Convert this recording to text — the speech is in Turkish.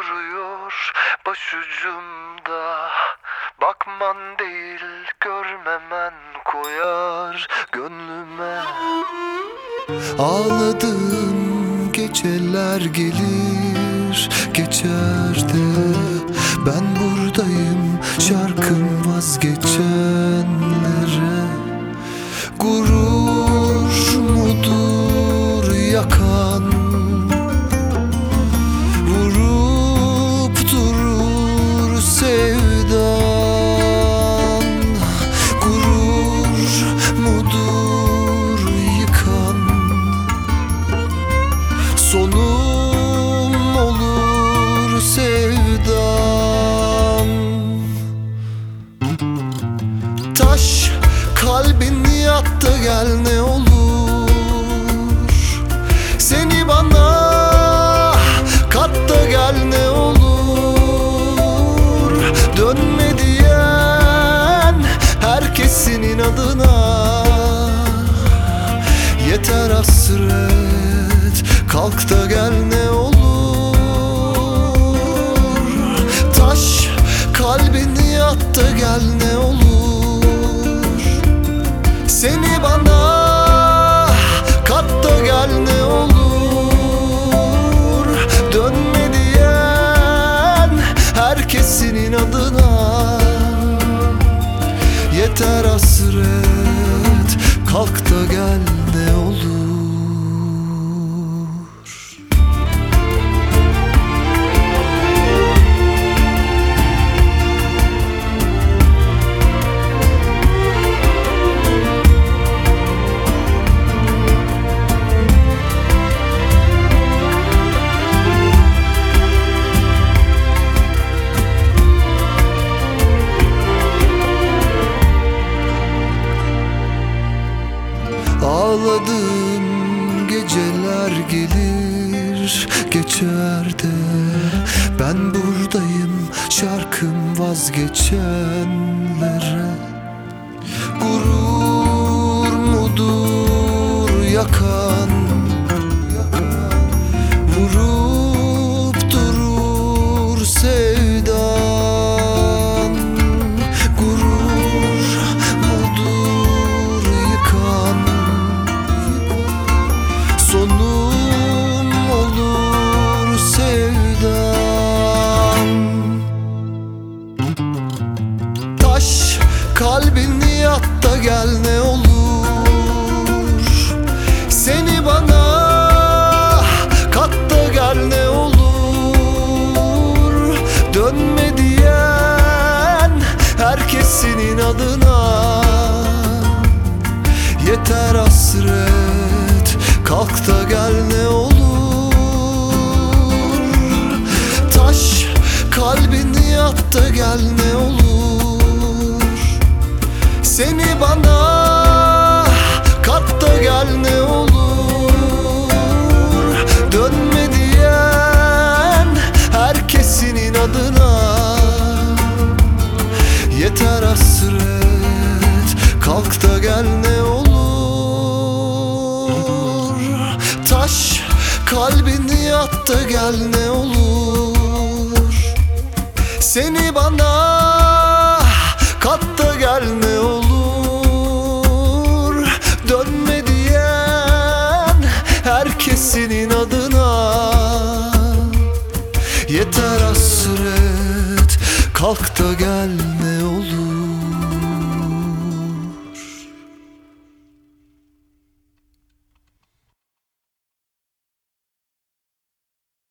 duruyor başucumda. Bakman değil görmemen koyar gönlüme. Ağladığım geceler gelir geçer de Ben buradayım şarkım vazgeçenlere. Gurur kalbin yattı gel ne olur. Seni bana kat da gel ne olur. Dönme diyen herkesin adına Yeter hasret kalk da gel ne olur. Taş kalbin yattı gel ne olur Seni bana kat da gel ne olur. Dönme diyen herkesin adına Yeter hasret kalk da gel ne olur gelir geçer de Ben buradayım şarkım vazgeçenlere herkesin adına. Yeter hasret kalk da gel ne olur. Taş kalbin yatta gel ne hasret. Kalk da gel ne olur. Taş kalbin yattı gel ne olur. Seni bana kat da gel ne olur. Dönme diyen herkesin adına Yeter hasret. Kalk da gel ne